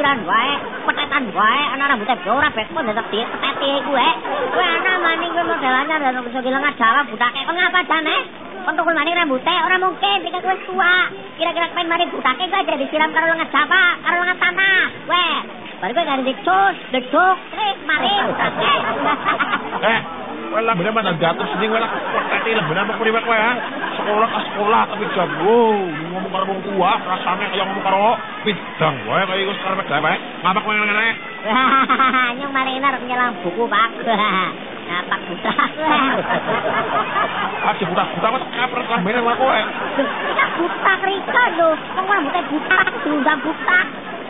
pikiran wae, petetan wae, ana rambuté ora bekpo tetep tiye petete kuwe. Eh. Kuwe ana maning kuwe modelannya dan iso ilang ajaran butake. Pengapa jane? Eh? Kon tukul maning rambuté ora mungkin tiga wis tua. Kira-kira pengen maning butake gak jadi disiram karo lengan Jawa, karo lengan tanah. Wae. Baru gue ganti cus, deduk, krik, maring, butake. Eh, wala, bener-bener jatuh sini, wala, kok kati lah, bener-bener kuriwet. Sekolah ke sekolah tapi jago ngomong karo wong tua rasane kaya ngomong karo bidang wae kaya iku karep gawe. Ngapa kowe ngene? Nyong maring arep nyelang buku, Pak. Ngapak budak. Ah, si buta-buta kok kapret lambene karo kowe. Kita buta Rika lho. Wong rambutnya buta, diundang buta.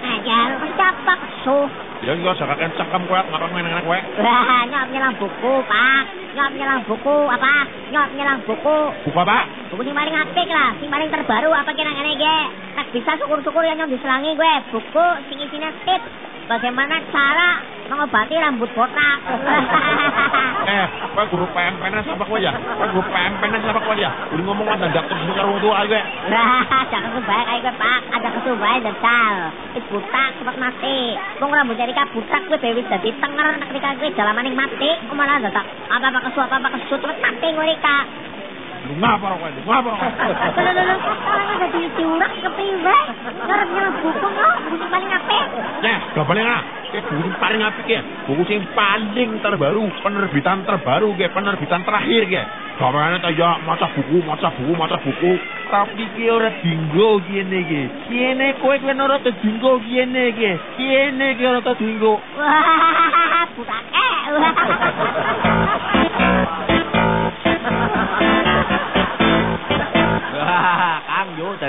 Ajar, siapa so? Ya yo jagaken cangkem kowe ngapa ngene kowe. Wah, nyop nyelang buku, Pak. Nyop nyelang buku, apa? Nyop nyelang buku. Buku apa? Buku sing paling apik lah, sing paling terbaru apa kira ngene ge. Tak bisa syukur-syukur yang nyong diselangi gue. Buku sing isinya tips bagaimana cara mengobati rambut botak. Kowe guru PMPN apa kowe ya? Kowe guru PMPN apa kowe ya? Udah ngomong ada dokter sing karo wong tua kowe. Wah, jangan kebaik kayak gue, Pak. Ada kesubahan jajal. Is butak cepat mati. Wong rambut jadi butak gue bewis dadi tenger nek ketika gue jalan maning mati. Kok malah dadak apa-apa kesu apa-apa kesu cepet mati gue Rika. Lu ngapa kowe? Ngapa ora paling apik. Buku sing paling terbaru, penerbitan terbaru ke, penerbitan terakhir ke. Gawane ta ya maca buku, maca buku, maca buku. Tapi ki ora dinggo kene iki. Kene kowe kowe ora te dinggo kene iki. Kene ki ora te dinggo. Wah, butake.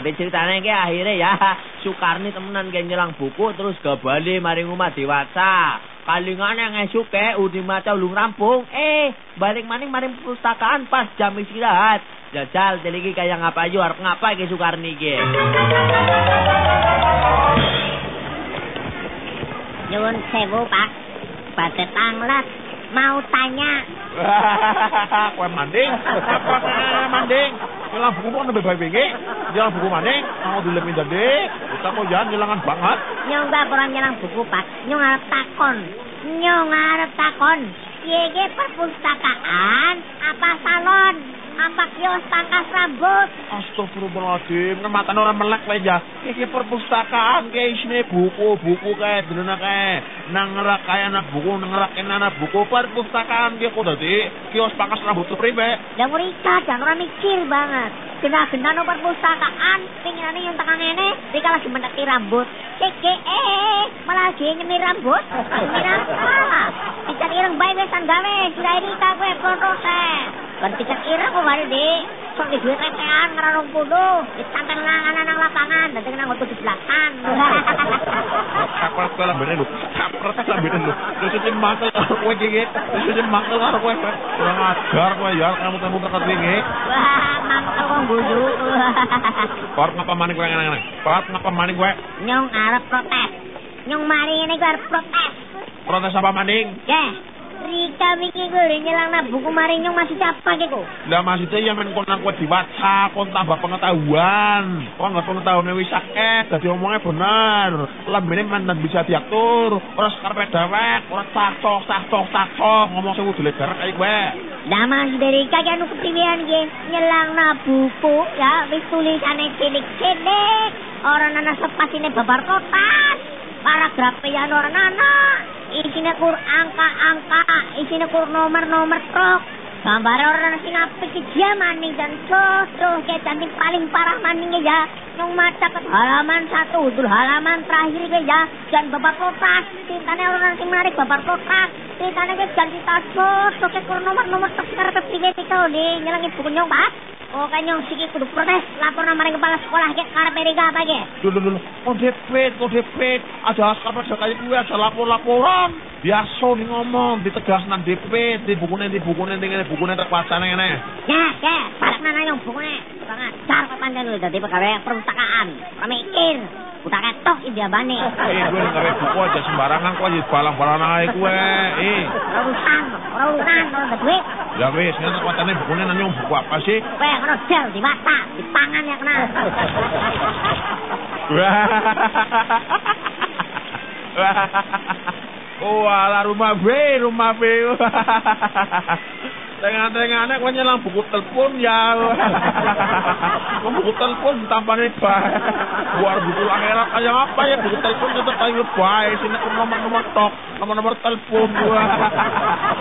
dadi ceritane ki akhire ya Sukarni temenan ke nyelang buku terus gak bali maring omah diwaca. Kalingane ngesuke udah maca ulung rampung. Eh, balik maning maring perpustakaan pas jam istirahat. Jajal deliki kaya ngapa yo arep ngapa iki Sukarni ki. Nyuwun sewu, Pak. Badhe tanglet mau tanya. kowe manding. Apa manding? Nyelang buku kok nembe bae-bae Nyelang buku maning, mau dilemin dadi. Kita kok jangan nyelangan banget. Nyong gak kurang nyelang buku, Pak. Nyong arep takon. Nyong arep takon. Piye ge perpustakaan apa salon? Apa kios pangkas rambut? Astagfirullahaladzim, kan orang melek wae ya. Iki perpustakaan kayak isine buku-buku kayak bener kayak nang ngerak anak buku nang ngerak anak buku perpustakaan dia kok tadi kios pangkas rambut tuh pribe ya murika jangan ora mikir banget. Genah genah no perpustakaan. Pinginane yang tengah ini dia lagi mendeki rambut. Cke eh, malah lagi nyemir rambut. Nyemir kepala pijat ireng bayi besan gawe sudah ini kakwe kontrosen kan pijat ireng kok di sok di duit rekean ngerarong puluh, disanten langanan nang lapangan, dan dengan ngotot di belakang. Kapal kowe lah bener lho. Kapal lah bener lho. Terus iki mangkel karo kowe iki. Terus iki mangkel karo kowe. Kurang ajar kowe ya, kamu-kamu terkat wingi. Wah, mangkel kok guyu. Parep ngapa maning kowe ngene-ngene? Parep ngapa maning kowe? Nyong arep protes. Nyong mari ini gue arep protes. Protes apa maning? Ya, Wingi gue udah nyelang na buku mari nyong masih capek gitu. Lah maksudnya ya men kon nang kowe diwaca, kon tambah pengetahuan. Kon nggak pengetahuan wis akeh, dadi omongnya bener. Lambene mantan bisa diatur, ora sekarepe dewek, ora cacok, cacok, cacok, ngomong sing udah legar kayak kowe. Lah masih dari kagak anu kepriwean ge nyelang na buku ya wis tulisane cilik-cilik. Orang nana sepas ini babar kotas. Paragraf ya orang nana. Isinya kur angka-angka, isinya kur nomor-nomor truk. Gambar orang sing apik ki dia maning dan terus kayak cantik paling parah maningnya ya. Nung maca ke halaman satu, dul halaman terakhir ke ya. Dan babar kotas, tintane orang sing menarik babar kotas. Tintane ke jangan kita terus kur nomor-nomor truk karena piye pikau nih nyelangi buku nyong pak. Oh kan nyong siki kudu protes lapor nama kepala sekolah ke karep Erika apa ke? Dulu dulu, kok depet, kok depet. Ada askar pada kayak gue, ada lapor-laporan. Biasa nih ngomong, ditegas nang depet, di bukunya, di bukunya, di bukunya, bukunya terkuasa nih ini. Ya, ya, balik nana nyong bukunya. Banget, car kok panjang lu dari pegawai perpustakaan. Pemikir, udah ketok dia bani. Eh, gue nggak buku aja sembarangan kok aja balang-balang aja gue. Eh, Urusan, urusan, urusan duit. Ya wis, ini kekuatannya bukunya nanya buku apa sih? Weh, kena gel, dimasak, dipangan ya kena. Wah, lah rumah B, rumah B. Tengah-tengah anak kau nyelang buku telepon ya. buku telepon tambah lebay. Buar buku langerak aja apa ya buku telepon itu paling lebay. Sini nomor nomor tok, nomor nomor telepon gua.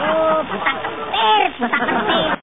Oh, bisa kentir, bisa kentir.